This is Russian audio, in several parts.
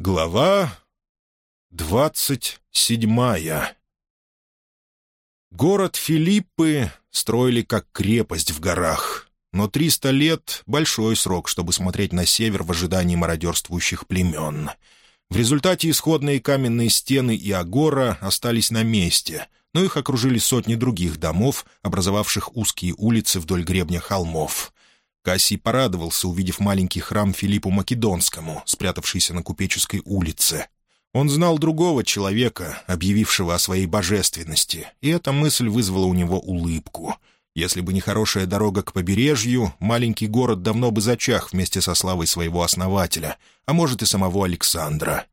Глава двадцать седьмая Город Филиппы строили как крепость в горах, но триста лет — большой срок, чтобы смотреть на север в ожидании мародерствующих племен. В результате исходные каменные стены и агора остались на месте, но их окружили сотни других домов, образовавших узкие улицы вдоль гребня холмов — Кассий порадовался, увидев маленький храм Филиппу Македонскому, спрятавшийся на Купеческой улице. Он знал другого человека, объявившего о своей божественности, и эта мысль вызвала у него улыбку. Если бы не хорошая дорога к побережью, маленький город давно бы зачах вместе со славой своего основателя, а может и самого Александра.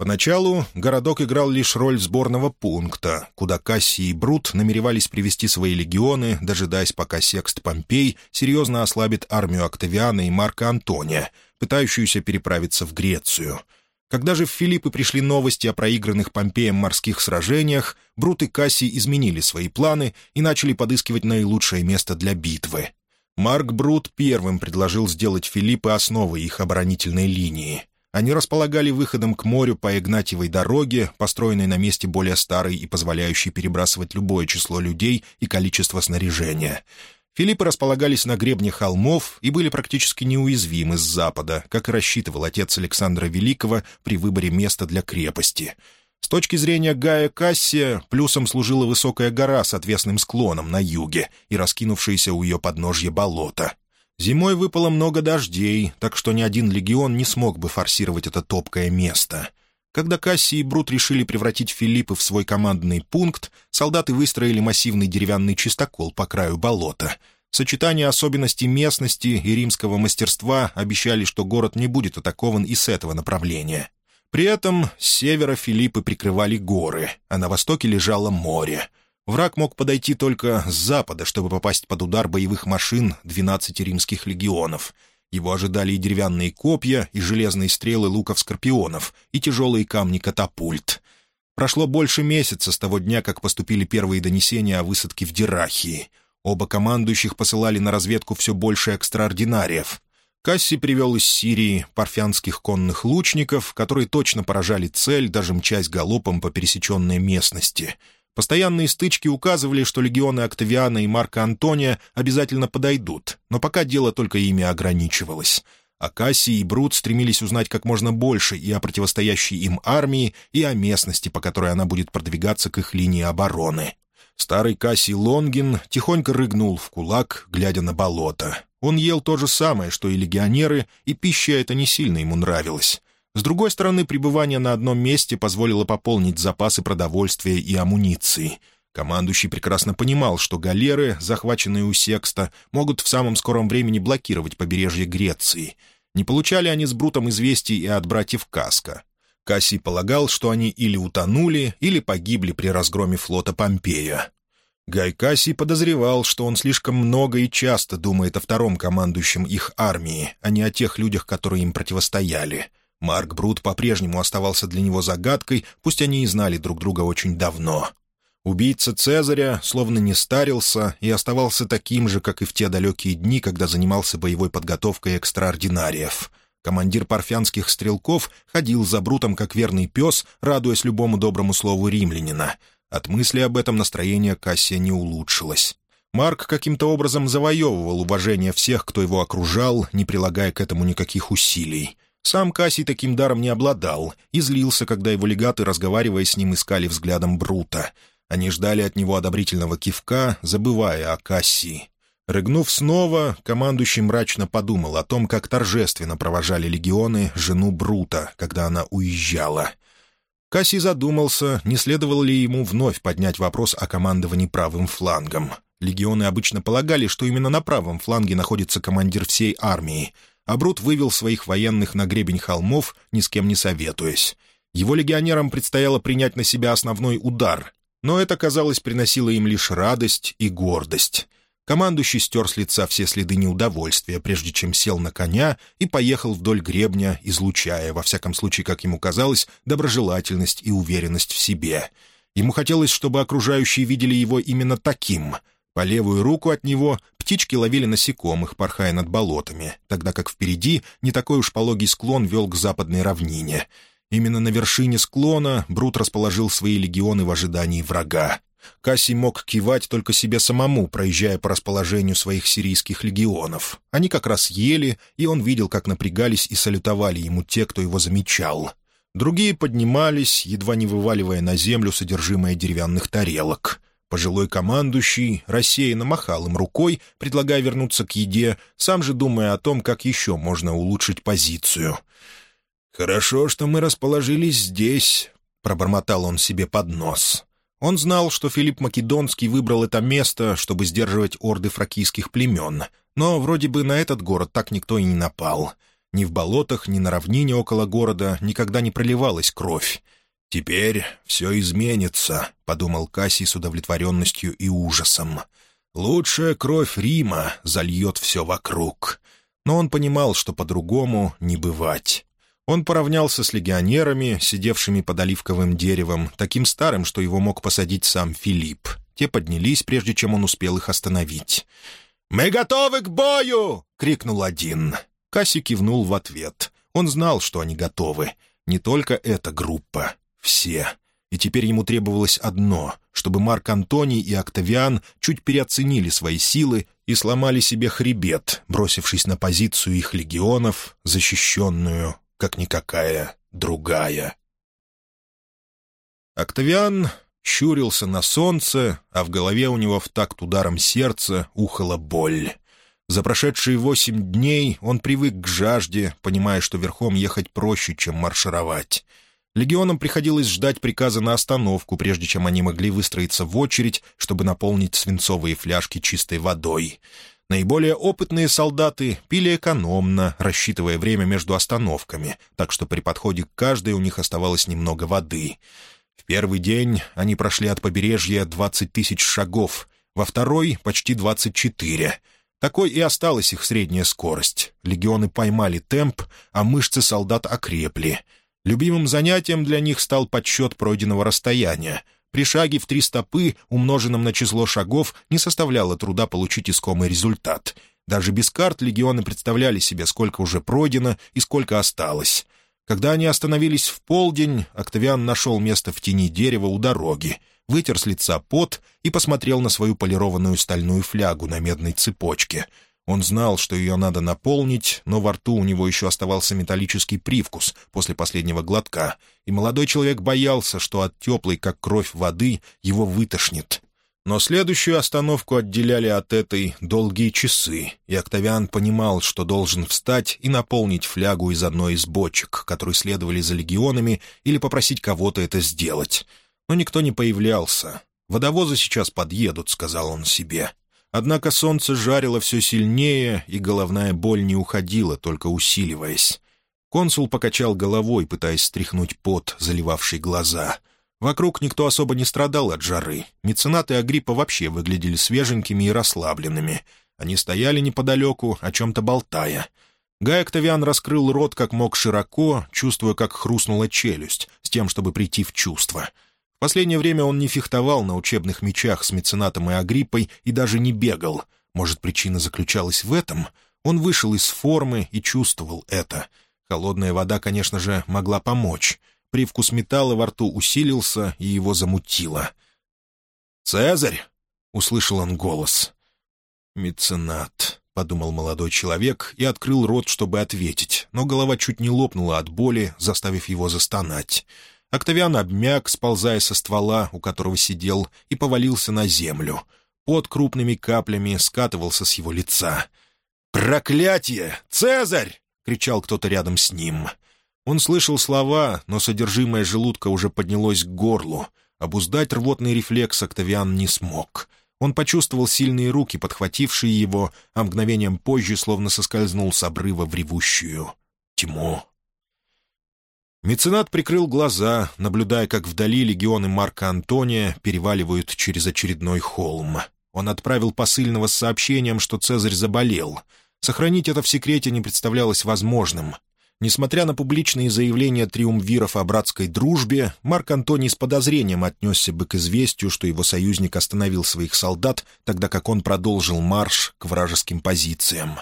Поначалу городок играл лишь роль сборного пункта, куда Кассий и Брут намеревались привести свои легионы, дожидаясь, пока Секст Помпей серьезно ослабит армию Октавиана и Марка Антония, пытающуюся переправиться в Грецию. Когда же в Филиппы пришли новости о проигранных Помпеем морских сражениях, Брут и Кассий изменили свои планы и начали подыскивать наилучшее место для битвы. Марк Брут первым предложил сделать Филиппы основой их оборонительной линии — они располагали выходом к морю по Игнатьевой дороге, построенной на месте более старой и позволяющей перебрасывать любое число людей и количество снаряжения. Филиппы располагались на гребне холмов и были практически неуязвимы с запада, как и рассчитывал отец Александра Великого при выборе места для крепости. С точки зрения Гая Кассия, плюсом служила высокая гора с отвесным склоном на юге и раскинувшееся у ее подножья болото. Зимой выпало много дождей, так что ни один легион не смог бы форсировать это топкое место. Когда Касси и Брут решили превратить Филиппы в свой командный пункт, солдаты выстроили массивный деревянный чистокол по краю болота. Сочетание особенностей местности и римского мастерства обещали, что город не будет атакован и с этого направления. При этом с севера Филиппы прикрывали горы, а на востоке лежало море — Враг мог подойти только с запада, чтобы попасть под удар боевых машин 12 римских легионов. Его ожидали и деревянные копья, и железные стрелы луков-скорпионов, и тяжелые камни катапульт. Прошло больше месяца с того дня, как поступили первые донесения о высадке в Дирахии. Оба командующих посылали на разведку все больше экстраординариев. Касси привел из Сирии парфянских конных лучников, которые точно поражали цель, даже мчась галопом по пересеченной местности — Постоянные стычки указывали, что легионы Октавиана и Марка Антония обязательно подойдут, но пока дело только ими ограничивалось. А Кассий и Брут стремились узнать как можно больше и о противостоящей им армии, и о местности, по которой она будет продвигаться к их линии обороны. Старый Кассий Лонгин тихонько рыгнул в кулак, глядя на болото. Он ел то же самое, что и легионеры, и пища эта не сильно ему нравилась. С другой стороны, пребывание на одном месте позволило пополнить запасы продовольствия и амуниции. Командующий прекрасно понимал, что галеры, захваченные у Секста, могут в самом скором времени блокировать побережье Греции. Не получали они с Брутом известий и от братьев Каска. Кассий полагал, что они или утонули, или погибли при разгроме флота Помпея. Гай Кассий подозревал, что он слишком много и часто думает о втором командующем их армии, а не о тех людях, которые им противостояли — Марк Брут по-прежнему оставался для него загадкой, пусть они и знали друг друга очень давно. Убийца Цезаря словно не старился и оставался таким же, как и в те далекие дни, когда занимался боевой подготовкой экстраординариев. Командир парфянских стрелков ходил за Брутом как верный пес, радуясь любому доброму слову римлянина. От мысли об этом настроение Кассия не улучшилось. Марк каким-то образом завоевывал уважение всех, кто его окружал, не прилагая к этому никаких усилий. Сам Кассий таким даром не обладал и злился, когда его легаты, разговаривая с ним, искали взглядом Брута. Они ждали от него одобрительного кивка, забывая о Кассии. Рыгнув снова, командующий мрачно подумал о том, как торжественно провожали легионы жену Брута, когда она уезжала. Кассий задумался, не следовало ли ему вновь поднять вопрос о командовании правым флангом. Легионы обычно полагали, что именно на правом фланге находится командир всей армии — а вывел своих военных на гребень холмов, ни с кем не советуясь. Его легионерам предстояло принять на себя основной удар, но это, казалось, приносило им лишь радость и гордость. Командующий стер с лица все следы неудовольствия, прежде чем сел на коня и поехал вдоль гребня, излучая, во всяком случае, как ему казалось, доброжелательность и уверенность в себе. Ему хотелось, чтобы окружающие видели его именно таким — по левую руку от него птички ловили насекомых, порхая над болотами, тогда как впереди не такой уж пологий склон вел к западной равнине. Именно на вершине склона Брут расположил свои легионы в ожидании врага. Кассий мог кивать только себе самому, проезжая по расположению своих сирийских легионов. Они как раз ели, и он видел, как напрягались и салютовали ему те, кто его замечал. Другие поднимались, едва не вываливая на землю содержимое деревянных тарелок. Пожилой командующий рассеянно махал им рукой, предлагая вернуться к еде, сам же думая о том, как еще можно улучшить позицию. «Хорошо, что мы расположились здесь», — пробормотал он себе под нос. Он знал, что Филипп Македонский выбрал это место, чтобы сдерживать орды фракийских племен, но вроде бы на этот город так никто и не напал. Ни в болотах, ни на равнине около города никогда не проливалась кровь. «Теперь все изменится», — подумал Кассий с удовлетворенностью и ужасом. «Лучшая кровь Рима зальет все вокруг». Но он понимал, что по-другому не бывать. Он поравнялся с легионерами, сидевшими под оливковым деревом, таким старым, что его мог посадить сам Филипп. Те поднялись, прежде чем он успел их остановить. «Мы готовы к бою!» — крикнул один. Касси кивнул в ответ. Он знал, что они готовы. Не только эта группа. Все. И теперь ему требовалось одно — чтобы Марк Антоний и Октавиан чуть переоценили свои силы и сломали себе хребет, бросившись на позицию их легионов, защищенную как никакая другая. Октавиан щурился на солнце, а в голове у него в такт ударом сердца ухала боль. За прошедшие восемь дней он привык к жажде, понимая, что верхом ехать проще, чем маршировать. Легионам приходилось ждать приказа на остановку, прежде чем они могли выстроиться в очередь, чтобы наполнить свинцовые фляжки чистой водой. Наиболее опытные солдаты пили экономно, рассчитывая время между остановками, так что при подходе к каждой у них оставалось немного воды. В первый день они прошли от побережья 20 тысяч шагов, во второй — почти 24. Такой и осталась их средняя скорость. Легионы поймали темп, а мышцы солдат окрепли. Любимым занятием для них стал подсчет пройденного расстояния — при шаге в три стопы, умноженном на число шагов, не составляло труда получить искомый результат. Даже без карт легионы представляли себе, сколько уже пройдено и сколько осталось. Когда они остановились в полдень, Октавиан нашел место в тени дерева у дороги, вытер с лица пот и посмотрел на свою полированную стальную флягу на медной цепочке — он знал, что ее надо наполнить, но во рту у него еще оставался металлический привкус после последнего глотка, и молодой человек боялся, что от теплой, как кровь воды, его вытошнит. Но следующую остановку отделяли от этой долгие часы, и Октавиан понимал, что должен встать и наполнить флягу из одной из бочек, которые следовали за легионами, или попросить кого-то это сделать. Но никто не появлялся. «Водовозы сейчас подъедут», — сказал он себе. Однако солнце жарило все сильнее, и головная боль не уходила, только усиливаясь. Консул покачал головой, пытаясь стряхнуть пот, заливавший глаза. Вокруг никто особо не страдал от жары. Меценаты Агриппа вообще выглядели свеженькими и расслабленными. Они стояли неподалеку, о чем-то болтая. Гай Октавиан раскрыл рот как мог широко, чувствуя, как хрустнула челюсть, с тем, чтобы прийти в чувство — последнее время он не фехтовал на учебных мечах с меценатом и Агриппой и даже не бегал. Может, причина заключалась в этом? Он вышел из формы и чувствовал это. Холодная вода, конечно же, могла помочь. Привкус металла во рту усилился, и его замутило. «Цезарь!» — услышал он голос. «Меценат», — подумал молодой человек и открыл рот, чтобы ответить, но голова чуть не лопнула от боли, заставив его застонать. Октавиан обмяк, сползая со ствола, у которого сидел, и повалился на землю. Под крупными каплями скатывался с его лица. «Проклятие! Цезарь!» — кричал кто-то рядом с ним. Он слышал слова, но содержимое желудка уже поднялось к горлу. Обуздать рвотный рефлекс Октавиан не смог. Он почувствовал сильные руки, подхватившие его, а мгновением позже словно соскользнул с обрыва в ревущую тьму. Меценат прикрыл глаза, наблюдая, как вдали легионы Марка Антония переваливают через очередной холм. Он отправил посыльного с сообщением, что Цезарь заболел. Сохранить это в секрете не представлялось возможным. Несмотря на публичные заявления триумвиров о братской дружбе, Марк Антоний с подозрением отнесся бы к известию, что его союзник остановил своих солдат, тогда как он продолжил марш к вражеским позициям.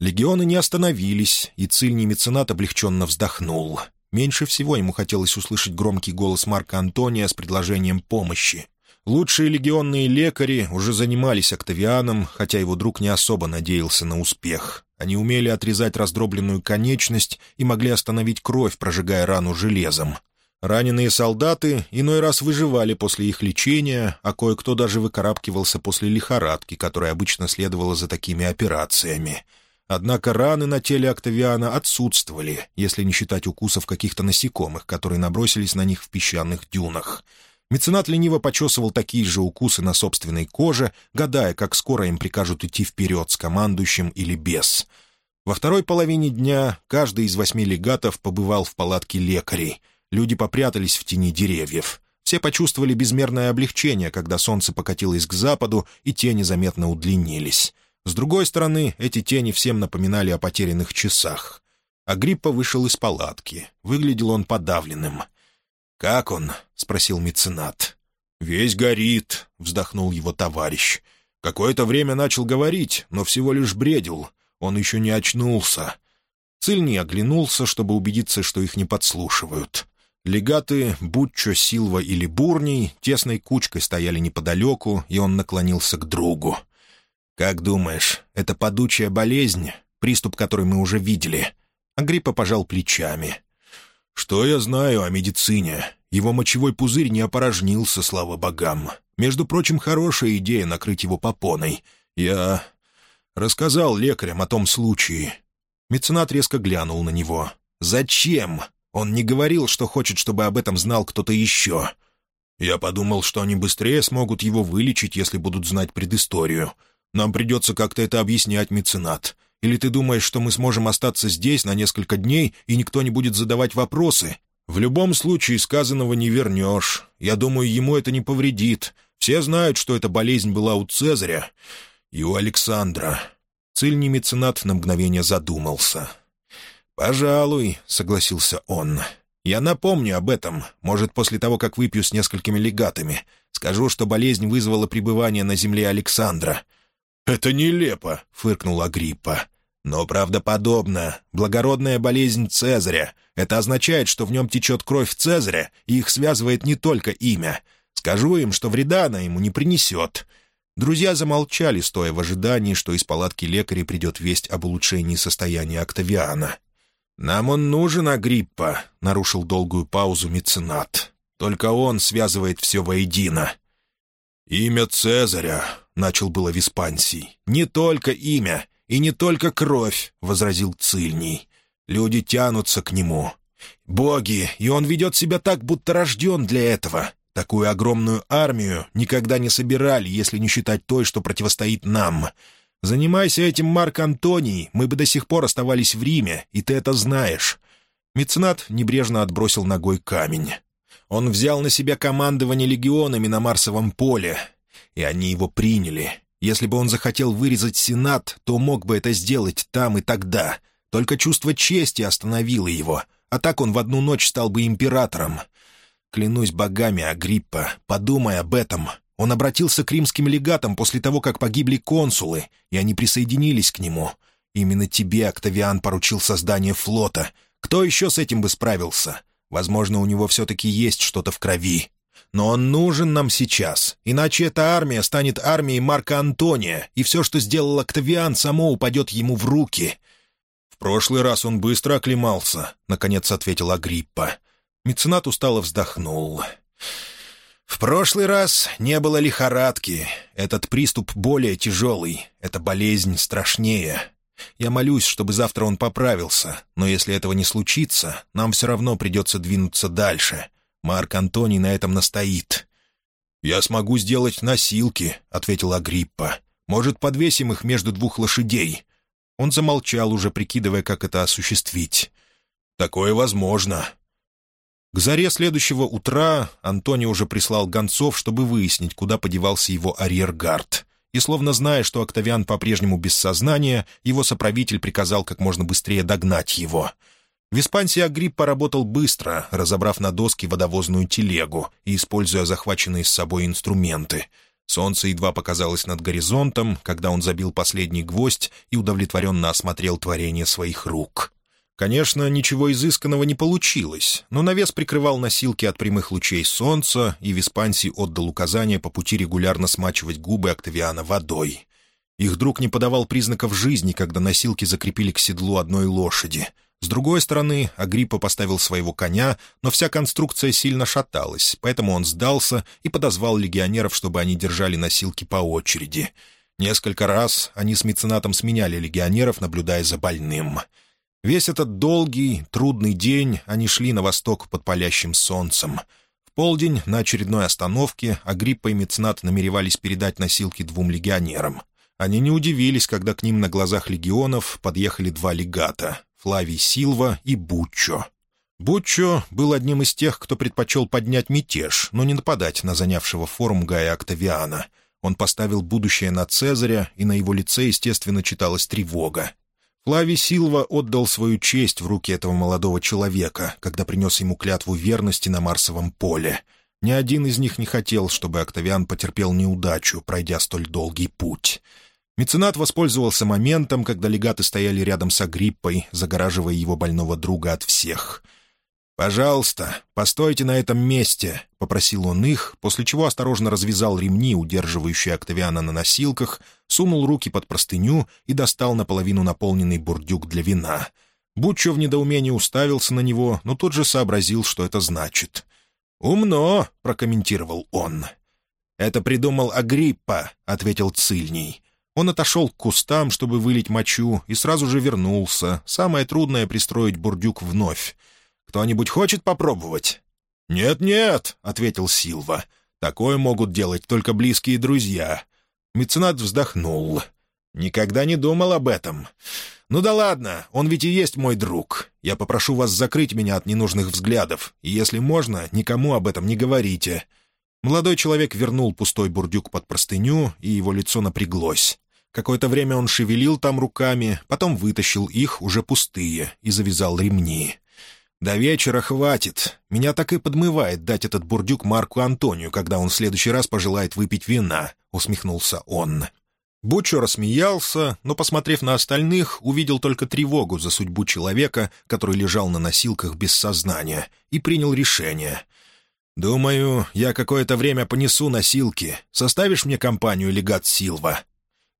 Легионы не остановились, и цильний меценат облегченно вздохнул — Меньше всего ему хотелось услышать громкий голос Марка Антония с предложением помощи. Лучшие легионные лекари уже занимались Октавианом, хотя его друг не особо надеялся на успех. Они умели отрезать раздробленную конечность и могли остановить кровь, прожигая рану железом. Раненые солдаты иной раз выживали после их лечения, а кое-кто даже выкарабкивался после лихорадки, которая обычно следовала за такими операциями. Однако раны на теле Октавиана отсутствовали, если не считать укусов каких-то насекомых, которые набросились на них в песчаных дюнах — Меценат лениво почесывал такие же укусы на собственной коже, гадая, как скоро им прикажут идти вперед с командующим или без. Во второй половине дня каждый из восьми легатов побывал в палатке лекарей. Люди попрятались в тени деревьев. Все почувствовали безмерное облегчение, когда солнце покатилось к западу, и тени заметно удлинились. С другой стороны, эти тени всем напоминали о потерянных часах. Агриппа вышел из палатки. Выглядел он подавленным — «Как он?» — спросил меценат. «Весь горит», — вздохнул его товарищ. «Какое-то время начал говорить, но всего лишь бредил. Он еще не очнулся». Цильни оглянулся, чтобы убедиться, что их не подслушивают. Легаты, Бутчо, Силва или Бурний, тесной кучкой стояли неподалеку, и он наклонился к другу. «Как думаешь, это падучая болезнь, приступ который мы уже видели?» Агриппа пожал плечами. «Что я знаю о медицине? Его мочевой пузырь не опорожнился, слава богам. Между прочим, хорошая идея накрыть его попоной. Я рассказал лекарям о том случае». Меценат резко глянул на него. «Зачем? Он не говорил, что хочет, чтобы об этом знал кто-то еще». «Я подумал, что они быстрее смогут его вылечить, если будут знать предысторию. Нам придется как-то это объяснять, меценат. Или ты думаешь, что мы сможем остаться здесь на несколько дней, и никто не будет задавать вопросы? В любом случае сказанного не вернешь. Я думаю, ему это не повредит. Все знают, что эта болезнь была у Цезаря и у Александра». Цильний меценат на мгновение задумался. «Пожалуй», — согласился он. «Я напомню об этом, может, после того, как выпью с несколькими легатами. Скажу, что болезнь вызвала пребывание на земле Александра. «Это нелепо», — фыркнул Агриппа. «Но правдоподобно. Благородная болезнь Цезаря. Это означает, что в нем течет кровь Цезаря, и их связывает не только имя. Скажу им, что вреда она ему не принесет». Друзья замолчали, стоя в ожидании, что из палатки лекаря придет весть об улучшении состояния Октавиана. «Нам он нужен, Агриппа», — нарушил долгую паузу меценат. «Только он связывает все воедино». «Имя Цезаря», — начал было Виспансий. «Не только имя и не только кровь», — возразил Цильний. «Люди тянутся к нему. Боги, и он ведет себя так, будто рожден для этого. Такую огромную армию никогда не собирали, если не считать той, что противостоит нам. Занимайся этим, Марк Антоний, мы бы до сих пор оставались в Риме, и ты это знаешь». Меценат небрежно отбросил ногой камень. Он взял на себя командование легионами на Марсовом поле, и они его приняли. Если бы он захотел вырезать Сенат, то мог бы это сделать там и тогда. Только чувство чести остановило его, а так он в одну ночь стал бы императором. Клянусь богами, Агриппа, подумай об этом. Он обратился к римским легатам после того, как погибли консулы, и они присоединились к нему. Именно тебе Октавиан поручил создание флота. Кто еще с этим бы справился? Возможно, у него все-таки есть что-то в крови. Но он нужен нам сейчас, иначе эта армия станет армией Марка Антония, и все, что сделал Октавиан, само упадет ему в руки». «В прошлый раз он быстро оклемался», — наконец ответил Агриппа. Меценат устало вздохнул. «В прошлый раз не было лихорадки. Этот приступ более тяжелый. Эта болезнь страшнее. Я молюсь, чтобы завтра он поправился, но если этого не случится, нам все равно придется двинуться дальше. Марк Антоний на этом настоит». «Я смогу сделать носилки», — ответил Агриппа. «Может, подвесим их между двух лошадей?» Он замолчал, уже прикидывая, как это осуществить. «Такое возможно». К заре следующего утра Антоний уже прислал гонцов, чтобы выяснить, куда подевался его арьергард и, словно зная, что Октавиан по-прежнему без сознания, его соправитель приказал как можно быстрее догнать его. В Испансии Агриппа работал быстро, разобрав на доске водовозную телегу и используя захваченные с собой инструменты. Солнце едва показалось над горизонтом, когда он забил последний гвоздь и удовлетворенно осмотрел творение своих рук. Конечно, ничего изысканного не получилось, но навес прикрывал носилки от прямых лучей солнца, и Виспансий отдал указание по пути регулярно смачивать губы Октавиана водой. Их друг не подавал признаков жизни, когда носилки закрепили к седлу одной лошади. С другой стороны, Агриппа поставил своего коня, но вся конструкция сильно шаталась, поэтому он сдался и подозвал легионеров, чтобы они держали носилки по очереди. Несколько раз они с меценатом сменяли легионеров, наблюдая за больным — Весь этот долгий, трудный день они шли на восток под палящим солнцем. В полдень на очередной остановке Агриппа и Мецнат намеревались передать носилки двум легионерам. Они не удивились, когда к ним на глазах легионов подъехали два легата — Флавий Силва и Буччо. Буччо был одним из тех, кто предпочел поднять мятеж, но не нападать на занявшего форум Гая Октавиана. Он поставил будущее на Цезаря, и на его лице, естественно, читалась тревога. Флавий Силва отдал свою честь в руки этого молодого человека, когда принес ему клятву верности на Марсовом поле. Ни один из них не хотел, чтобы Октавиан потерпел неудачу, пройдя столь долгий путь. Меценат воспользовался моментом, когда легаты стояли рядом с Агриппой, загораживая его больного друга от всех — «Пожалуйста, постойте на этом месте», — попросил он их, после чего осторожно развязал ремни, удерживающие Октавиана на носилках, сунул руки под простыню и достал наполовину наполненный бурдюк для вина. Буччо в недоумении уставился на него, но тут же сообразил, что это значит. «Умно», — прокомментировал он. «Это придумал Агриппа», — ответил Цильний. Он отошел к кустам, чтобы вылить мочу, и сразу же вернулся. Самое трудное — пристроить бурдюк вновь. Кто-нибудь хочет попробовать?» «Нет-нет», — ответил Силва. «Такое могут делать только близкие друзья». Меценат вздохнул. «Никогда не думал об этом. Ну да ладно, он ведь и есть мой друг. Я попрошу вас закрыть меня от ненужных взглядов, и, если можно, никому об этом не говорите». Молодой человек вернул пустой бурдюк под простыню, и его лицо напряглось. Какое-то время он шевелил там руками, потом вытащил их, уже пустые, и завязал ремни. «До вечера хватит. Меня так и подмывает дать этот бурдюк Марку Антонию, когда он в следующий раз пожелает выпить вина», — усмехнулся он. Бучо рассмеялся, но, посмотрев на остальных, увидел только тревогу за судьбу человека, который лежал на носилках без сознания, и принял решение. «Думаю, я какое-то время понесу носилки. Составишь мне компанию, легат Силва?»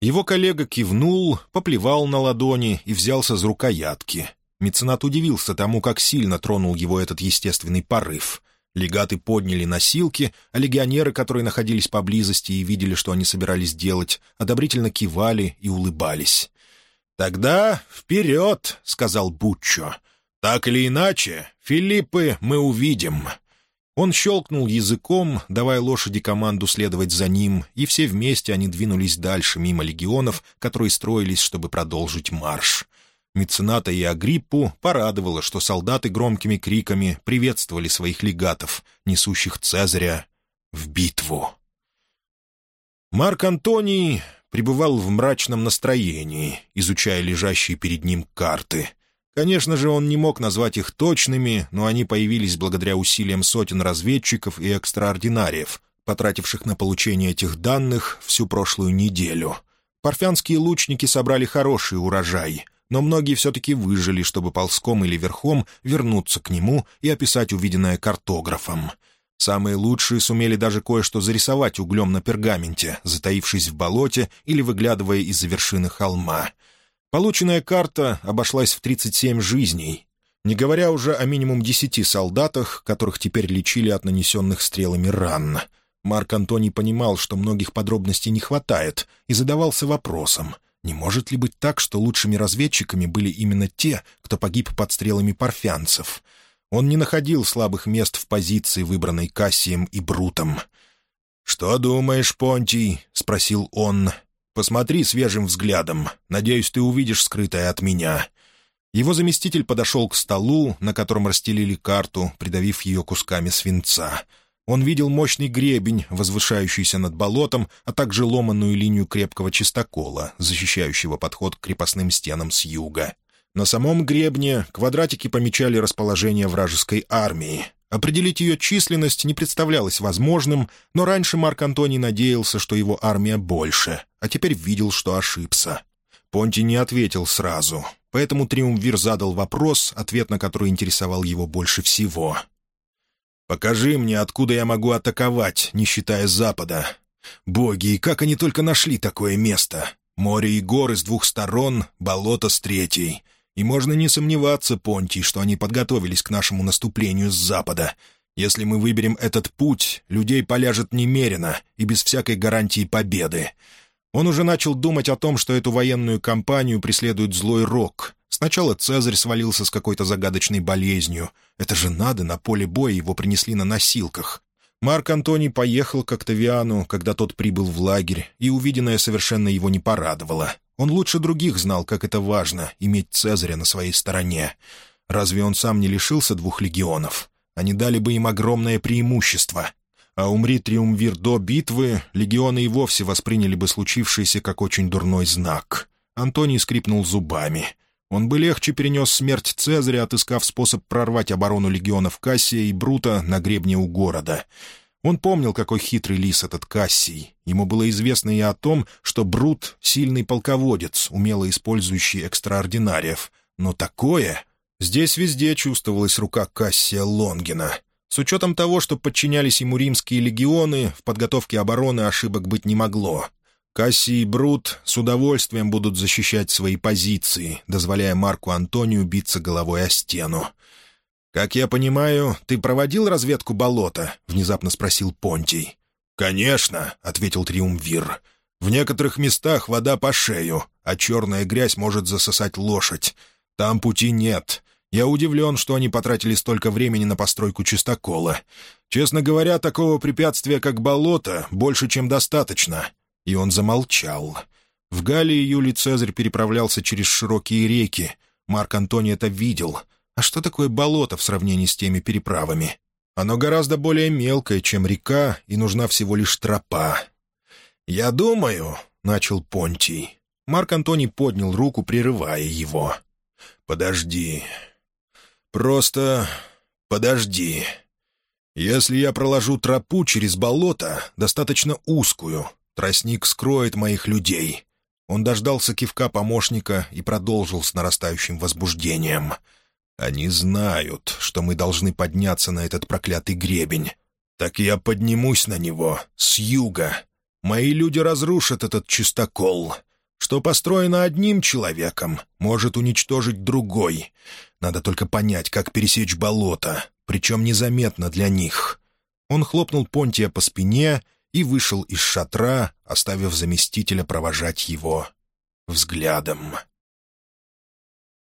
Его коллега кивнул, поплевал на ладони и взялся за рукоятки. Меценат удивился тому, как сильно тронул его этот естественный порыв. Легаты подняли носилки, а легионеры, которые находились поблизости и видели, что они собирались делать, одобрительно кивали и улыбались. «Тогда вперед!» — сказал Буччо. «Так или иначе, Филиппы мы увидим». Он щелкнул языком, давая лошади команду следовать за ним, и все вместе они двинулись дальше, мимо легионов, которые строились, чтобы продолжить марш. Мецената и Агриппу порадовало, что солдаты громкими криками приветствовали своих легатов, несущих Цезаря в битву. Марк Антоний пребывал в мрачном настроении, изучая лежащие перед ним карты. Конечно же, он не мог назвать их точными, но они появились благодаря усилиям сотен разведчиков и экстраординариев, потративших на получение этих данных всю прошлую неделю. Парфянские лучники собрали хороший урожай — но многие все-таки выжили, чтобы ползком или верхом вернуться к нему и описать увиденное картографом. Самые лучшие сумели даже кое-что зарисовать углем на пергаменте, затаившись в болоте или выглядывая из-за вершины холма. Полученная карта обошлась в 37 жизней, не говоря уже о минимум десяти солдатах, которых теперь лечили от нанесенных стрелами ран. Марк Антоний понимал, что многих подробностей не хватает, и задавался вопросом — не может ли быть так, что лучшими разведчиками были именно те, кто погиб под стрелами парфянцев? Он не находил слабых мест в позиции, выбранной Кассием и Брутом. «Что думаешь, Понтий?» — спросил он. «Посмотри свежим взглядом. Надеюсь, ты увидишь скрытое от меня». Его заместитель подошел к столу, на котором расстелили карту, придавив ее кусками свинца — он видел мощный гребень, возвышающийся над болотом, а также ломаную линию крепкого чистокола, защищающего подход к крепостным стенам с юга. На самом гребне квадратики помечали расположение вражеской армии. Определить ее численность не представлялось возможным, но раньше Марк Антоний надеялся, что его армия больше, а теперь видел, что ошибся. Понти не ответил сразу. поэтому Триумвир задал вопрос, ответ на который интересовал его больше всего. «Покажи мне, откуда я могу атаковать, не считая Запада. Боги, и как они только нашли такое место? Море и горы с двух сторон, болото с третьей. И можно не сомневаться, Понтий, что они подготовились к нашему наступлению с запада. Если мы выберем этот путь, людей поляжет немерено и без всякой гарантии победы. Он уже начал думать о том, что эту военную кампанию преследует злой рок. Сначала Цезарь свалился с какой-то загадочной болезнью. Это же надо, на поле боя его принесли на носилках. Марк Антоний поехал к Октавиану, когда тот прибыл в лагерь, и увиденное совершенно его не порадовало. Он лучше других знал, как это важно — иметь Цезаря на своей стороне. Разве он сам не лишился двух легионов? Они дали бы им огромное преимущество. А умри Триумвир до битвы, легионы и вовсе восприняли бы случившееся как очень дурной знак. Антоний скрипнул зубами. Он бы легче перенес смерть Цезаря, отыскав способ прорвать оборону легионов Кассия и Брута на гребне у города. Он помнил, какой хитрый лис этот Кассий. Ему было известно и о том, что Брут — сильный полководец, умело использующий экстраординариев. Но такое... Здесь везде чувствовалась рука Кассия Лонгина. С учетом того, что подчинялись ему римские легионы, в подготовке обороны ошибок быть не могло. Кассий и Брут с удовольствием будут защищать свои позиции, дозволяя Марку Антонию биться головой о стену. «Как я понимаю, ты проводил разведку болота?» — внезапно спросил Понтий. «Конечно», — ответил Триумвир. «В некоторых местах вода по шею, а черная грязь может засосать лошадь. Там пути нет. Я удивлен, что они потратили столько времени на постройку чистокола. Честно говоря, такого препятствия, как болото, больше, чем достаточно. И он замолчал. В Галлии Юлий Цезарь переправлялся через широкие реки. Марк Антоний это видел. А что такое болото в сравнении с теми переправами? Оно гораздо более мелкое, чем река, и нужна всего лишь тропа. «Я думаю», — начал Понтий. Марк Антоний поднял руку, прерывая его. «Подожди. Просто подожди. Если я проложу тропу через болото, достаточно узкую, Тростник скроет моих людей». Он дождался кивка помощника и продолжил с нарастающим возбуждением. «Они знают, что мы должны подняться на этот проклятый гребень. Так я поднимусь на него, с юга. Мои люди разрушат этот чистокол. Что построено одним человеком, может уничтожить другой. Надо только понять, как пересечь болото, причем незаметно для них». Он хлопнул Понтия по спине — и вышел из шатра, оставив заместителя провожать его взглядом.